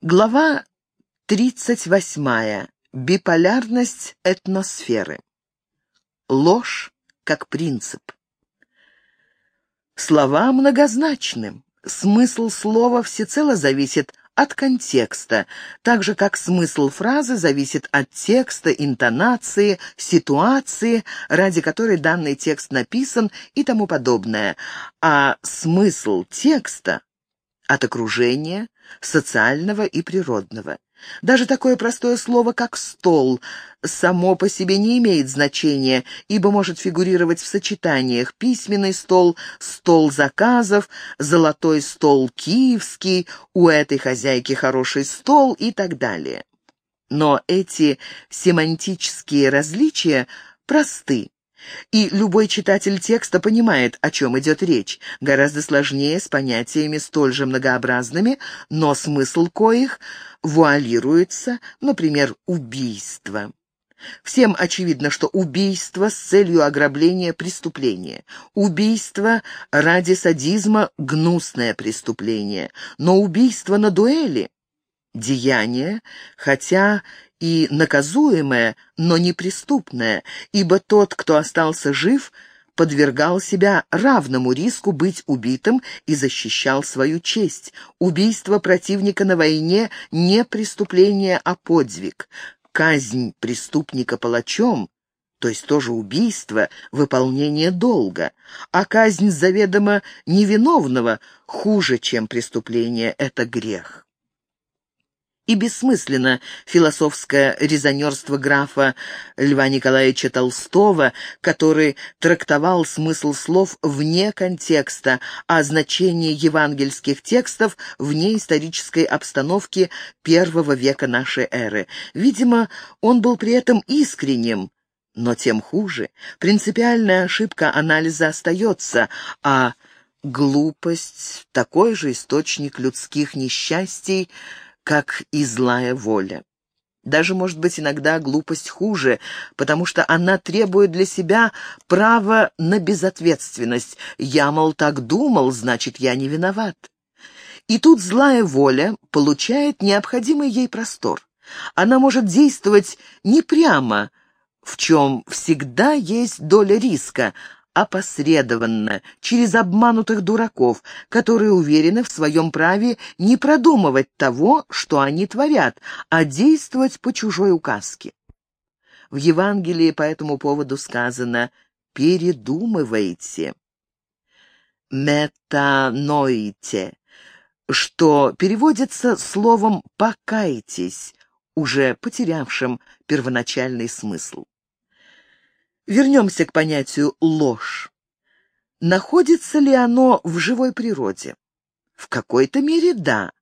Глава 38. Биполярность этносферы. Ложь как принцип. Слова многозначны. Смысл слова всецело зависит от контекста, так же как смысл фразы зависит от текста, интонации, ситуации, ради которой данный текст написан и тому подобное, а смысл текста от окружения, социального и природного. Даже такое простое слово, как «стол», само по себе не имеет значения, ибо может фигурировать в сочетаниях «письменный стол», «стол заказов», «золотой стол киевский», «у этой хозяйки хороший стол» и так далее. Но эти семантические различия просты. И любой читатель текста понимает, о чем идет речь. Гораздо сложнее с понятиями столь же многообразными, но смысл коих вуалируется, например, убийство. Всем очевидно, что убийство с целью ограбления – преступление. Убийство ради садизма – гнусное преступление. Но убийство на дуэли – деяние, хотя и наказуемое, но не преступное, ибо тот, кто остался жив, подвергал себя равному риску быть убитым и защищал свою честь. Убийство противника на войне не преступление, а подвиг. Казнь преступника палачом то есть тоже убийство, выполнение долга, а казнь заведомо невиновного хуже, чем преступление, это грех и бессмысленно философское резонерство графа Льва Николаевича Толстого, который трактовал смысл слов вне контекста, а значение евангельских текстов вне исторической обстановки первого века нашей эры. Видимо, он был при этом искренним, но тем хуже. Принципиальная ошибка анализа остается, а глупость — такой же источник людских несчастий, как и злая воля. Даже, может быть, иногда глупость хуже, потому что она требует для себя права на безответственность. Я, мол, так думал, значит, я не виноват. И тут злая воля получает необходимый ей простор. Она может действовать не прямо, в чем всегда есть доля риска, опосредованно, через обманутых дураков, которые уверены в своем праве не продумывать того, что они творят, а действовать по чужой указке. В Евангелии по этому поводу сказано «передумывайте». «Метаноите», что переводится словом «покайтесь», уже потерявшим первоначальный смысл. Вернемся к понятию «ложь». Находится ли оно в живой природе? В какой-то мере да.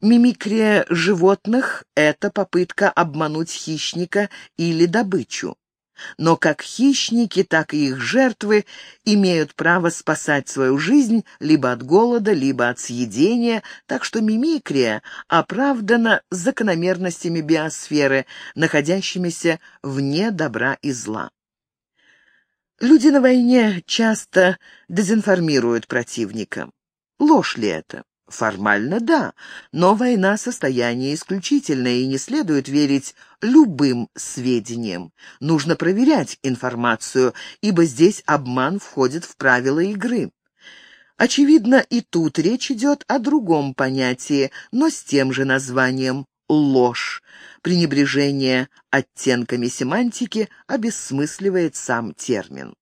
Мимикрия животных — это попытка обмануть хищника или добычу. Но как хищники, так и их жертвы имеют право спасать свою жизнь либо от голода, либо от съедения, так что мимикрия оправдана закономерностями биосферы, находящимися вне добра и зла. Люди на войне часто дезинформируют противника. Ложь ли это? Формально да, но война — состояние исключительное, и не следует верить любым сведениям. Нужно проверять информацию, ибо здесь обман входит в правила игры. Очевидно, и тут речь идет о другом понятии, но с тем же названием ложь. Пренебрежение оттенками семантики обесмысливает сам термин.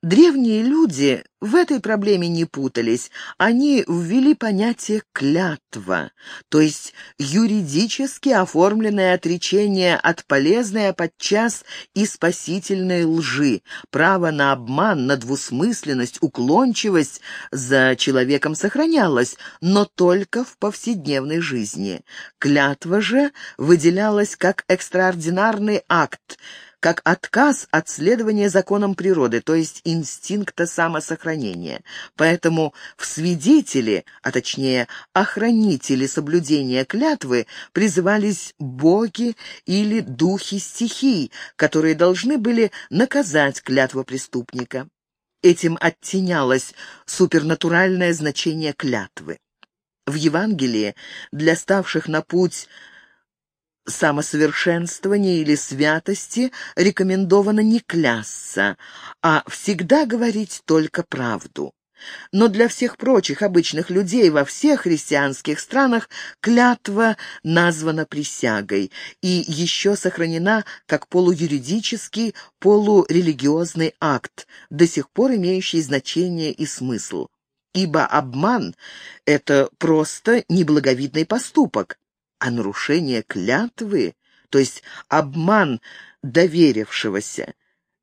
Древние люди в этой проблеме не путались. Они ввели понятие «клятва», то есть юридически оформленное отречение от полезной, а подчас и спасительной лжи, право на обман, на двусмысленность, уклончивость за человеком сохранялось, но только в повседневной жизни. Клятва же выделялась как экстраординарный акт – как отказ от следования законам природы, то есть инстинкта самосохранения. Поэтому в свидетели, а точнее охранители соблюдения клятвы, призывались боги или духи стихий, которые должны были наказать клятву преступника. Этим оттенялось супернатуральное значение клятвы. В Евангелии для ставших на путь самосовершенствования или святости рекомендовано не клясться, а всегда говорить только правду. Но для всех прочих обычных людей во всех христианских странах клятва названа присягой и еще сохранена как полуюридический, полурелигиозный акт, до сих пор имеющий значение и смысл. Ибо обман — это просто неблаговидный поступок, а нарушение клятвы, то есть обман доверившегося,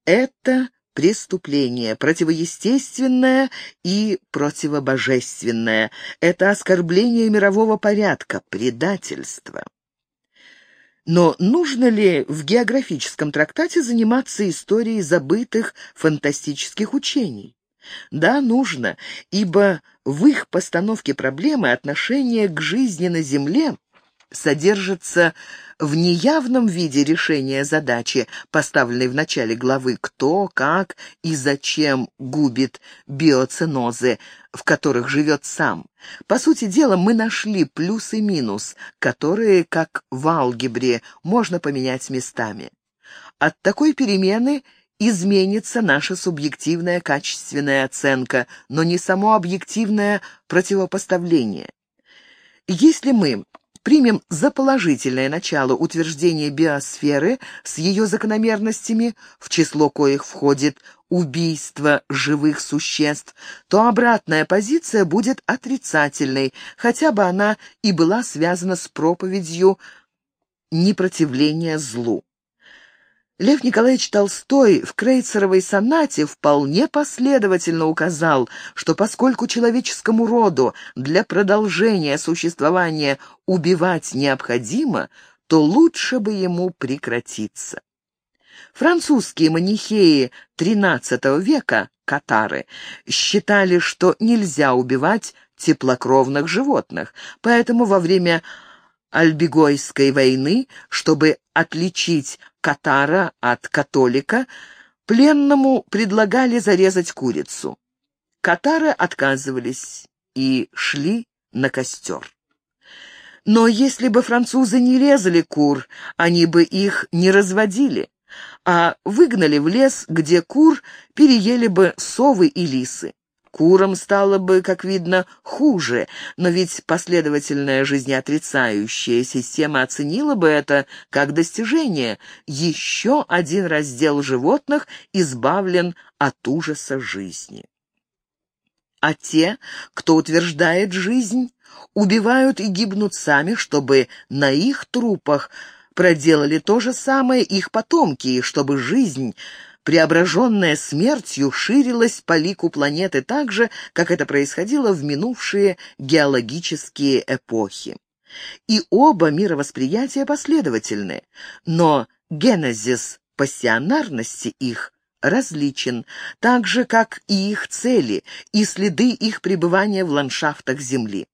это преступление, противоестественное и противобожественное. Это оскорбление мирового порядка, предательство. Но нужно ли в географическом трактате заниматься историей забытых фантастических учений? Да, нужно, ибо в их постановке проблемы отношение к жизни на Земле содержится в неявном виде решения задачи, поставленной в начале главы «Кто, как и зачем губит биоценозы», в которых живет сам. По сути дела, мы нашли плюс и минус, которые, как в алгебре, можно поменять местами. От такой перемены изменится наша субъективная качественная оценка, но не само объективное противопоставление. Если мы примем за положительное начало утверждение биосферы с ее закономерностями, в число коих входит убийство живых существ, то обратная позиция будет отрицательной, хотя бы она и была связана с проповедью непротивления злу. Лев Николаевич Толстой в Крейцеровой сонате вполне последовательно указал, что поскольку человеческому роду для продолжения существования убивать необходимо, то лучше бы ему прекратиться. Французские манихеи XIII века, катары, считали, что нельзя убивать теплокровных животных, поэтому во время Альбигойской войны, чтобы отличить катара от католика, пленному предлагали зарезать курицу. Катары отказывались и шли на костер. Но если бы французы не резали кур, они бы их не разводили, а выгнали в лес, где кур переели бы совы и лисы. Курам стало бы, как видно, хуже, но ведь последовательная жизнеотрицающая система оценила бы это как достижение. Еще один раздел животных избавлен от ужаса жизни. А те, кто утверждает жизнь, убивают и гибнут сами, чтобы на их трупах проделали то же самое их потомки, и чтобы жизнь преображенная смертью, ширилась по лику планеты так же, как это происходило в минувшие геологические эпохи. И оба мировосприятия последовательны, но генезис пассионарности их различен, так же, как и их цели, и следы их пребывания в ландшафтах Земли.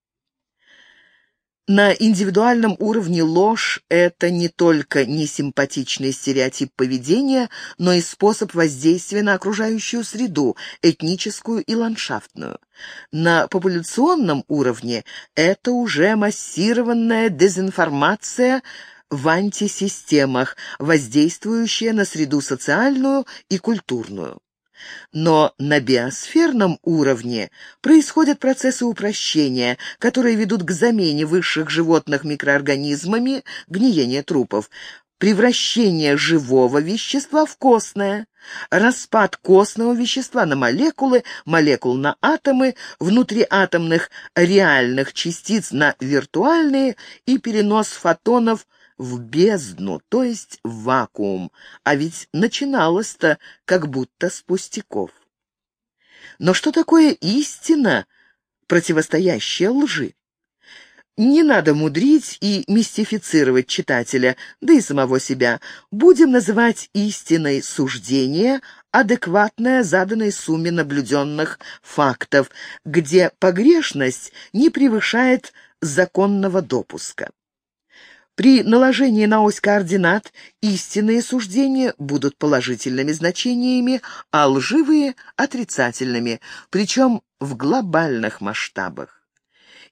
На индивидуальном уровне ложь — это не только несимпатичный стереотип поведения, но и способ воздействия на окружающую среду, этническую и ландшафтную. На популяционном уровне это уже массированная дезинформация в антисистемах, воздействующая на среду социальную и культурную. Но на биосферном уровне происходят процессы упрощения, которые ведут к замене высших животных микроорганизмами, гниения трупов, превращение живого вещества в костное, распад костного вещества на молекулы, молекул на атомы, внутриатомных реальных частиц на виртуальные и перенос фотонов в бездну, то есть в вакуум, а ведь начиналось-то как будто с пустяков. Но что такое истина, противостоящая лжи? Не надо мудрить и мистифицировать читателя, да и самого себя. Будем называть истиной суждение, адекватное заданной сумме наблюденных фактов, где погрешность не превышает законного допуска. При наложении на ось координат истинные суждения будут положительными значениями, а лживые — отрицательными, причем в глобальных масштабах.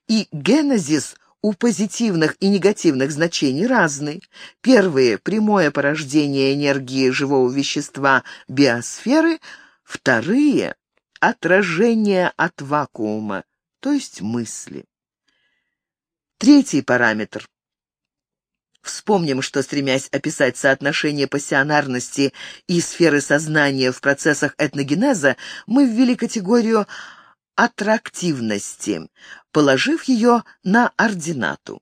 и генезис у позитивных и негативных значений разный. Первые – прямое порождение энергии живого вещества биосферы, вторые – отражение от вакуума, то есть мысли. Третий параметр. Вспомним, что, стремясь описать соотношение пассионарности и сферы сознания в процессах этногенеза, мы ввели категорию аттрактивности, положив ее на ординату.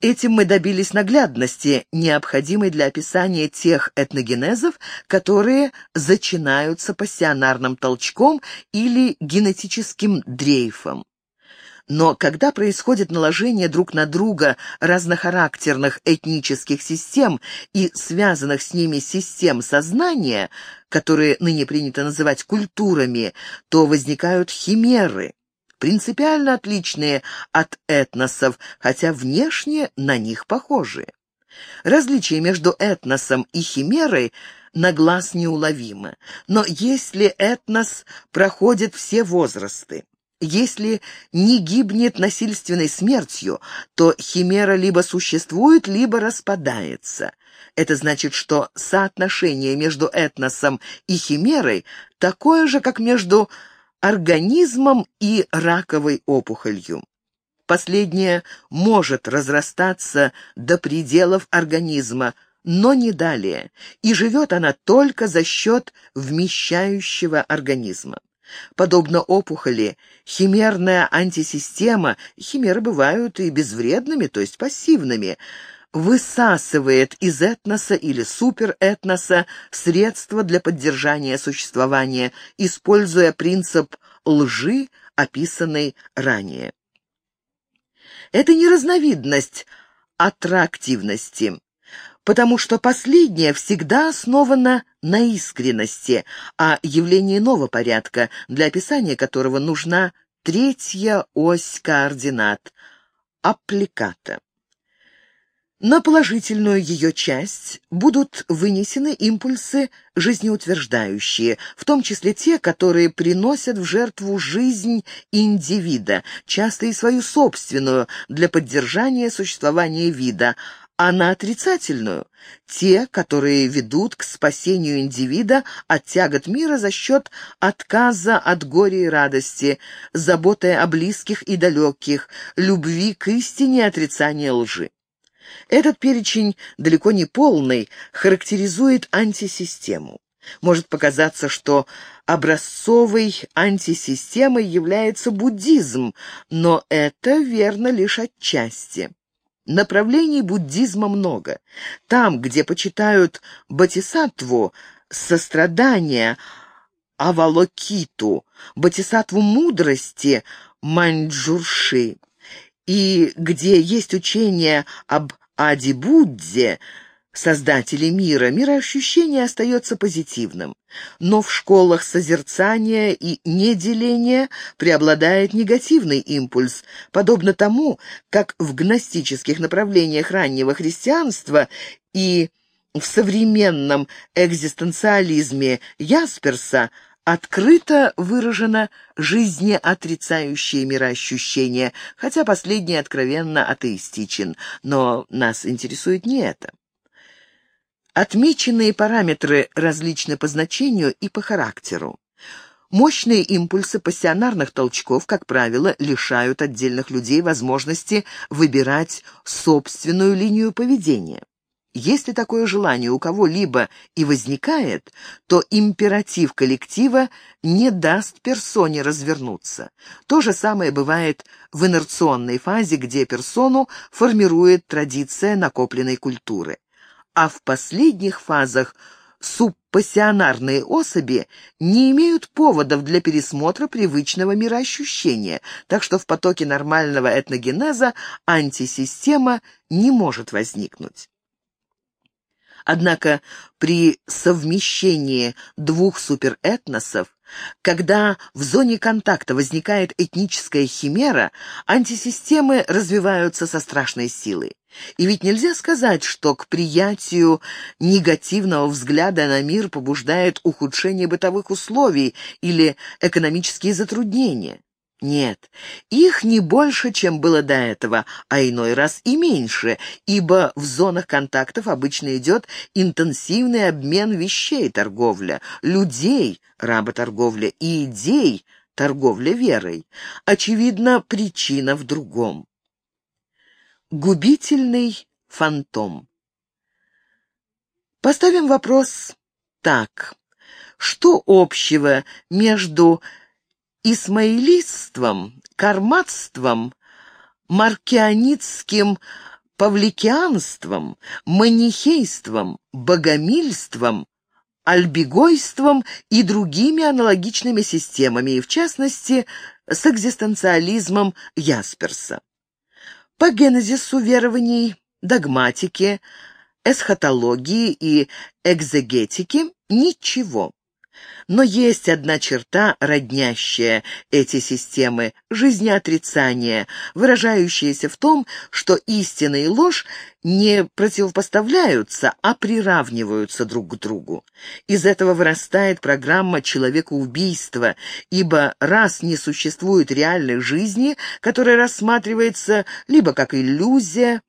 Этим мы добились наглядности, необходимой для описания тех этногенезов, которые зачинаются пассионарным толчком или генетическим дрейфом. Но когда происходит наложение друг на друга разнохарактерных этнических систем и связанных с ними систем сознания, которые ныне принято называть культурами, то возникают химеры, принципиально отличные от этносов, хотя внешне на них похожие. Различие между этносом и химерой на глаз неуловимо, но если этнос проходит все возрасты, если не гибнет насильственной смертью, то химера либо существует, либо распадается. Это значит, что соотношение между этносом и химерой такое же, как между организмом и раковой опухолью. Последнее может разрастаться до пределов организма, но не далее, и живет она только за счет вмещающего организма. Подобно опухоли, химерная антисистема, химеры бывают и безвредными, то есть пассивными, высасывает из этноса или суперэтноса средства для поддержания существования, используя принцип лжи, описанный ранее. Это не разновидность аттрактивности потому что последнее всегда основано на искренности, а явление нового порядка, для описания которого нужна третья ось координат – аппликата. На положительную ее часть будут вынесены импульсы жизнеутверждающие, в том числе те, которые приносят в жертву жизнь индивида, часто и свою собственную, для поддержания существования вида, а на отрицательную – те, которые ведут к спасению индивида от тягот мира за счет отказа от горя и радости, заботы о близких и далеких, любви к истине и отрицания лжи. Этот перечень, далеко не полный, характеризует антисистему. Может показаться, что образцовой антисистемой является буддизм, но это верно лишь отчасти. Направлений буддизма много. Там, где почитают бодхисаттву, сострадание, авалокиту, бодхисаттву мудрости, маньчжурши, и где есть учение об Ади-Будде, создателе мира, мироощущение остается позитивным. Но в школах созерцания и неделения преобладает негативный импульс, подобно тому, как в гностических направлениях раннего христианства и в современном экзистенциализме Ясперса открыто выражено жизнеотрицающее мироощущение, хотя последний откровенно атеистичен, но нас интересует не это. Отмеченные параметры различны по значению и по характеру. Мощные импульсы пассионарных толчков, как правило, лишают отдельных людей возможности выбирать собственную линию поведения. Если такое желание у кого-либо и возникает, то императив коллектива не даст персоне развернуться. То же самое бывает в инерционной фазе, где персону формирует традиция накопленной культуры а в последних фазах субпассионарные особи не имеют поводов для пересмотра привычного мироощущения, так что в потоке нормального этногенеза антисистема не может возникнуть. Однако при совмещении двух суперэтносов, когда в зоне контакта возникает этническая химера, антисистемы развиваются со страшной силой. И ведь нельзя сказать, что к приятию негативного взгляда на мир побуждает ухудшение бытовых условий или экономические затруднения. Нет, их не больше, чем было до этого, а иной раз и меньше, ибо в зонах контактов обычно идет интенсивный обмен вещей торговля, людей работорговля и идей торговля верой. Очевидно, причина в другом. Губительный фантом. Поставим вопрос так. Что общего между исмаилистством, карматством, маркианитским павликианством, манихейством, богомильством, альбигойством и другими аналогичными системами, и в частности с экзистенциализмом Ясперса. По генезису верований, догматике, эсхатологии и экзегетики ничего. Но есть одна черта, роднящая эти системы – жизнеотрицание, выражающаяся в том, что истина и ложь не противопоставляются, а приравниваются друг к другу. Из этого вырастает программа человекоубийства, ибо раз не существует реальной жизни, которая рассматривается либо как иллюзия,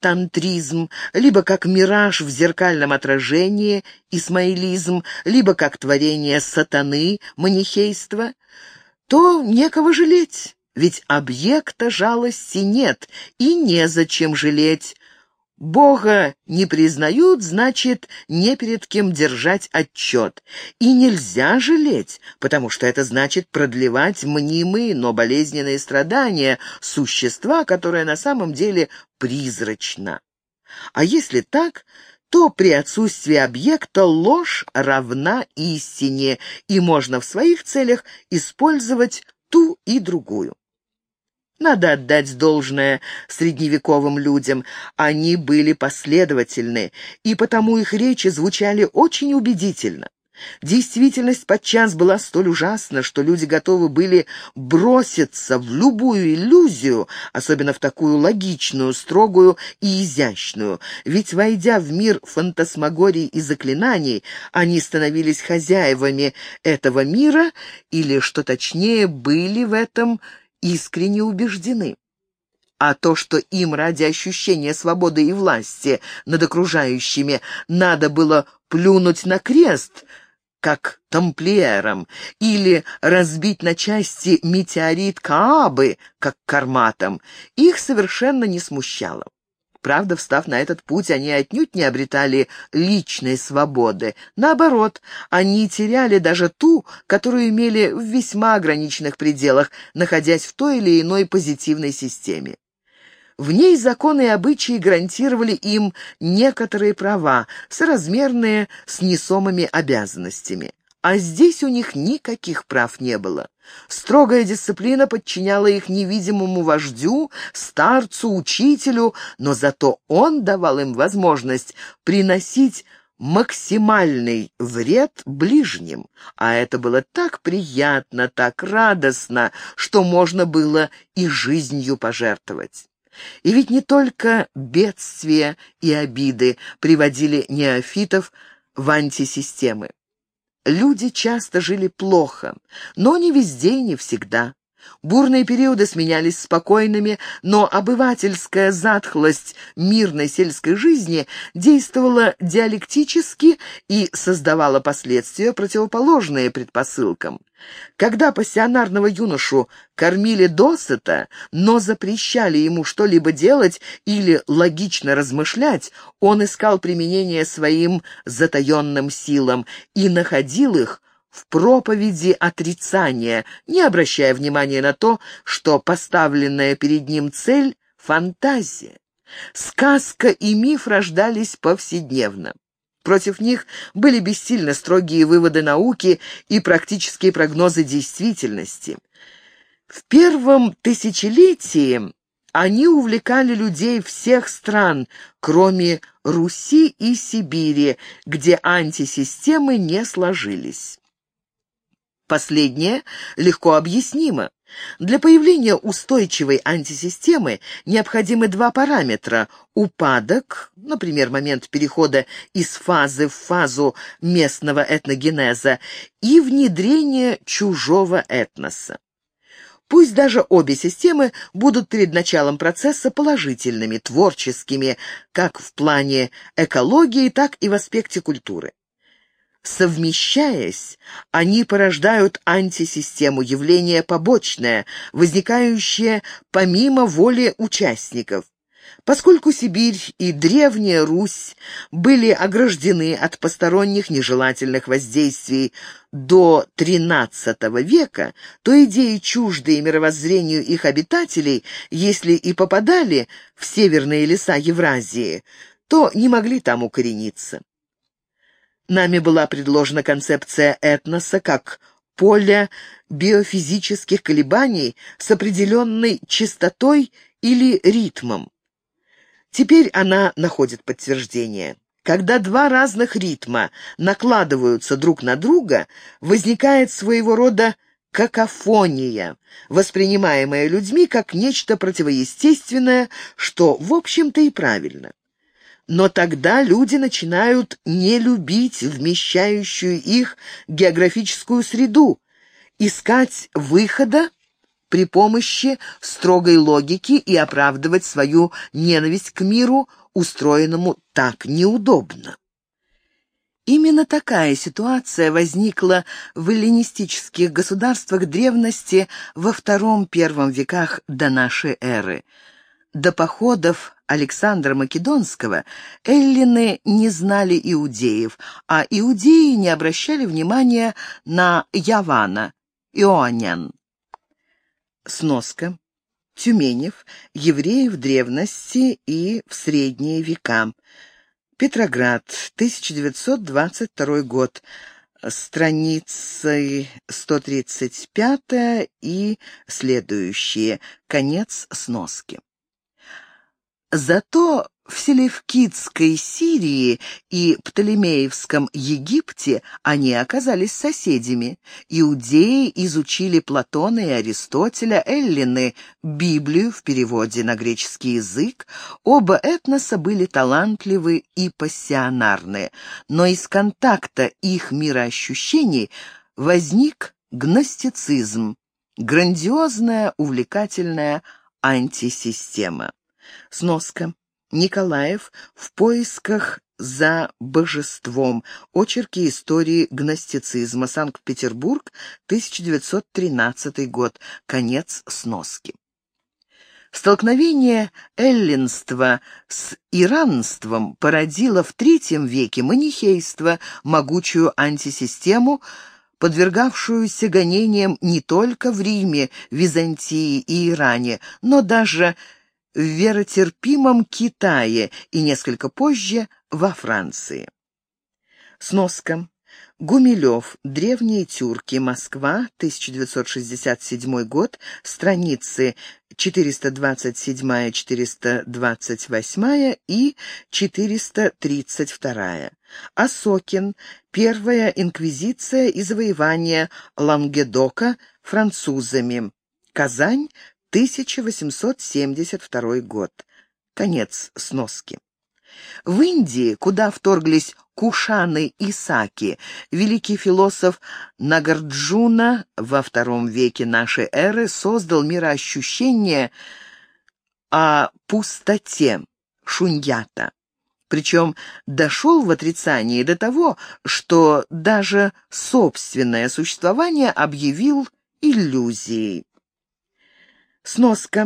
тантризм, либо как мираж в зеркальном отражении, исмаилизм, либо как творение сатаны, манихейство, то некого жалеть, ведь объекта жалости нет и незачем жалеть, Бога не признают, значит, не перед кем держать отчет. И нельзя жалеть, потому что это значит продлевать мнимые, но болезненные страдания существа, которое на самом деле призрачно. А если так, то при отсутствии объекта ложь равна истине, и можно в своих целях использовать ту и другую. Надо отдать должное средневековым людям. Они были последовательны, и потому их речи звучали очень убедительно. Действительность подчас была столь ужасна, что люди готовы были броситься в любую иллюзию, особенно в такую логичную, строгую и изящную, ведь, войдя в мир фантасмагорий и заклинаний, они становились хозяевами этого мира или, что точнее, были в этом искренне убеждены. А то, что им ради ощущения свободы и власти над окружающими надо было плюнуть на крест, как тамплиерам, или разбить на части метеорит Каабы, как карматом, их совершенно не смущало. Правда, встав на этот путь, они отнюдь не обретали личной свободы. Наоборот, они теряли даже ту, которую имели в весьма ограниченных пределах, находясь в той или иной позитивной системе. В ней законы и обычаи гарантировали им некоторые права, соразмерные с несомыми обязанностями. А здесь у них никаких прав не было. Строгая дисциплина подчиняла их невидимому вождю, старцу, учителю, но зато он давал им возможность приносить максимальный вред ближним. А это было так приятно, так радостно, что можно было и жизнью пожертвовать. И ведь не только бедствия и обиды приводили неофитов в антисистемы. Люди часто жили плохо, но не везде и не всегда. Бурные периоды сменялись спокойными, но обывательская затхлость мирной сельской жизни действовала диалектически и создавала последствия, противоположные предпосылкам. Когда пассионарного юношу кормили досыта, но запрещали ему что-либо делать или логично размышлять, он искал применение своим затаенным силам и находил их в проповеди отрицания, не обращая внимания на то, что поставленная перед ним цель — фантазия. Сказка и миф рождались повседневно. Против них были бессильно строгие выводы науки и практические прогнозы действительности. В первом тысячелетии они увлекали людей всех стран, кроме Руси и Сибири, где антисистемы не сложились. Последнее легко объяснимо. Для появления устойчивой антисистемы необходимы два параметра – упадок, например, момент перехода из фазы в фазу местного этногенеза, и внедрение чужого этноса. Пусть даже обе системы будут перед началом процесса положительными, творческими, как в плане экологии, так и в аспекте культуры. Совмещаясь, они порождают антисистему, явление побочное, возникающее помимо воли участников. Поскольку Сибирь и Древняя Русь были ограждены от посторонних нежелательных воздействий до XIII века, то идеи, чуждые мировоззрению их обитателей, если и попадали в северные леса Евразии, то не могли там укорениться. Нами была предложена концепция этноса как поля биофизических колебаний с определенной частотой или ритмом. Теперь она находит подтверждение. Когда два разных ритма накладываются друг на друга, возникает своего рода какофония, воспринимаемая людьми как нечто противоестественное, что, в общем-то, и правильно. Но тогда люди начинают не любить вмещающую их географическую среду, искать выхода при помощи строгой логики и оправдывать свою ненависть к миру, устроенному так неудобно. Именно такая ситуация возникла в эллинистических государствах древности во втором-первом веках до нашей эры – до походов Александра Македонского эллины не знали иудеев, а иудеи не обращали внимания на Явана, Иоаннян. Сноска. Тюменев. Евреи в древности и в средние века. Петроград, 1922 год. Страницы 135 и следующие. Конец сноски. Зато в Селевкидской Сирии и Птолемеевском Египте они оказались соседями. Иудеи изучили Платона и Аристотеля, эллины — Библию в переводе на греческий язык. Оба этноса были талантливы и пассионарны, но из контакта их мироощущений возник гностицизм, грандиозная, увлекательная антисистема. Сноска. Николаев в поисках за божеством. Очерки истории гностицизма. Санкт-Петербург, 1913 год. Конец сноски. Столкновение эллинства с иранством породило в III веке манихейство, могучую антисистему, подвергавшуюся гонениям не только в Риме, Византии и Иране, но даже в веротерпимом Китае и несколько позже во Франции. Сноска. Гумилев. Древние тюрки. Москва. 1967 год. Страницы 427-428 и 432. Осокин. Первая инквизиция и завоевание Лангедока французами. Казань. 1872 год. Конец сноски. В Индии, куда вторглись Кушаны и Саки, великий философ Нагарджуна во втором веке нашей эры создал мироощущение о пустоте, шуньята. Причем дошел в отрицании до того, что даже собственное существование объявил иллюзией. Сноска.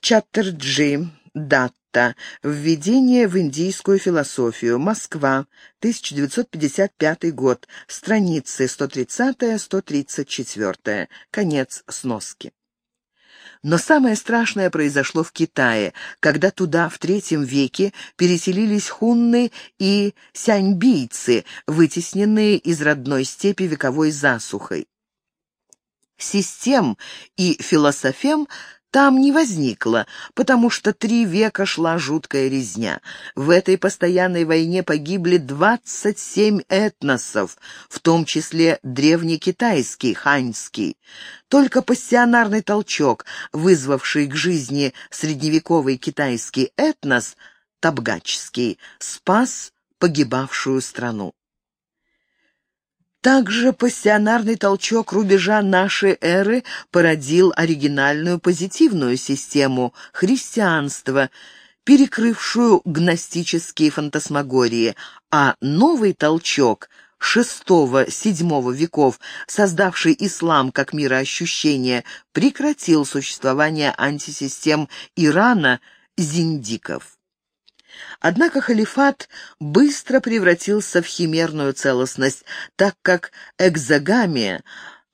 Чаттерджи. Датта. Введение в индийскую философию. Москва. 1955 год. Страницы 130-134. Конец сноски. Но самое страшное произошло в Китае, когда туда в третьем веке переселились хунны и сяньбийцы, вытесненные из родной степи вековой засухой. Систем и философем там не возникло, потому что три века шла жуткая резня. В этой постоянной войне погибли 27 этносов, в том числе древнекитайский, ханьский. Только пассионарный толчок, вызвавший к жизни средневековый китайский этнос, табгачский, спас погибавшую страну. Также пассионарный толчок рубежа нашей эры породил оригинальную позитивную систему – христианство, перекрывшую гностические фантасмагории, а новый толчок – VI-VII веков, создавший ислам как мироощущение, прекратил существование антисистем Ирана зиндиков. Однако халифат быстро превратился в химерную целостность, так как экзогамия,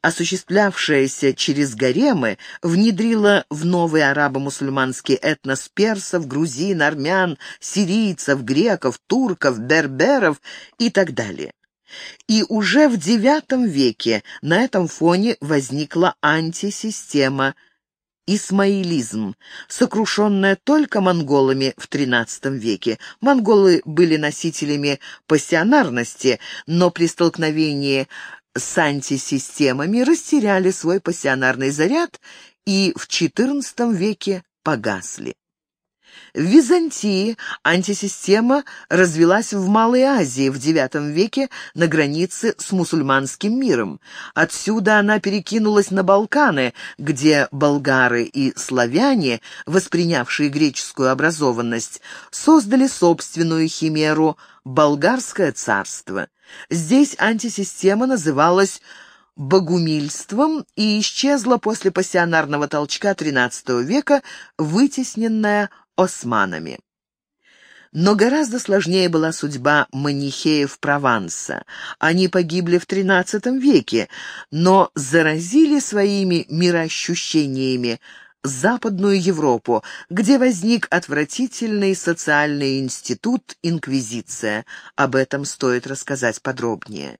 осуществлявшаяся через гаремы, внедрила в новый арабо-мусульманский этнос персов, грузин, армян, сирийцев, греков, турков, берберов и так далее. И уже в IX веке на этом фоне возникла антисистема исмаилизм, сокрушенная только монголами в XIII веке. Монголы были носителями пассионарности, но при столкновении с антисистемами растеряли свой пассионарный заряд и в XIV веке погасли. В Византии антисистема развелась в Малой Азии в IX веке на границе с мусульманским миром. Отсюда она перекинулась на Балканы, где болгары и славяне, воспринявшие греческую образованность, создали собственную химеру «Болгарское царство». Здесь антисистема называлась богумильством и исчезла после пассионарного толчка XIII века, вытесненная османами. Но гораздо сложнее была судьба манихеев Прованса. Они погибли в XIII веке, но заразили своими мироощущениями Западную Европу, где возник отвратительный социальный институт Инквизиция. Об этом стоит рассказать подробнее.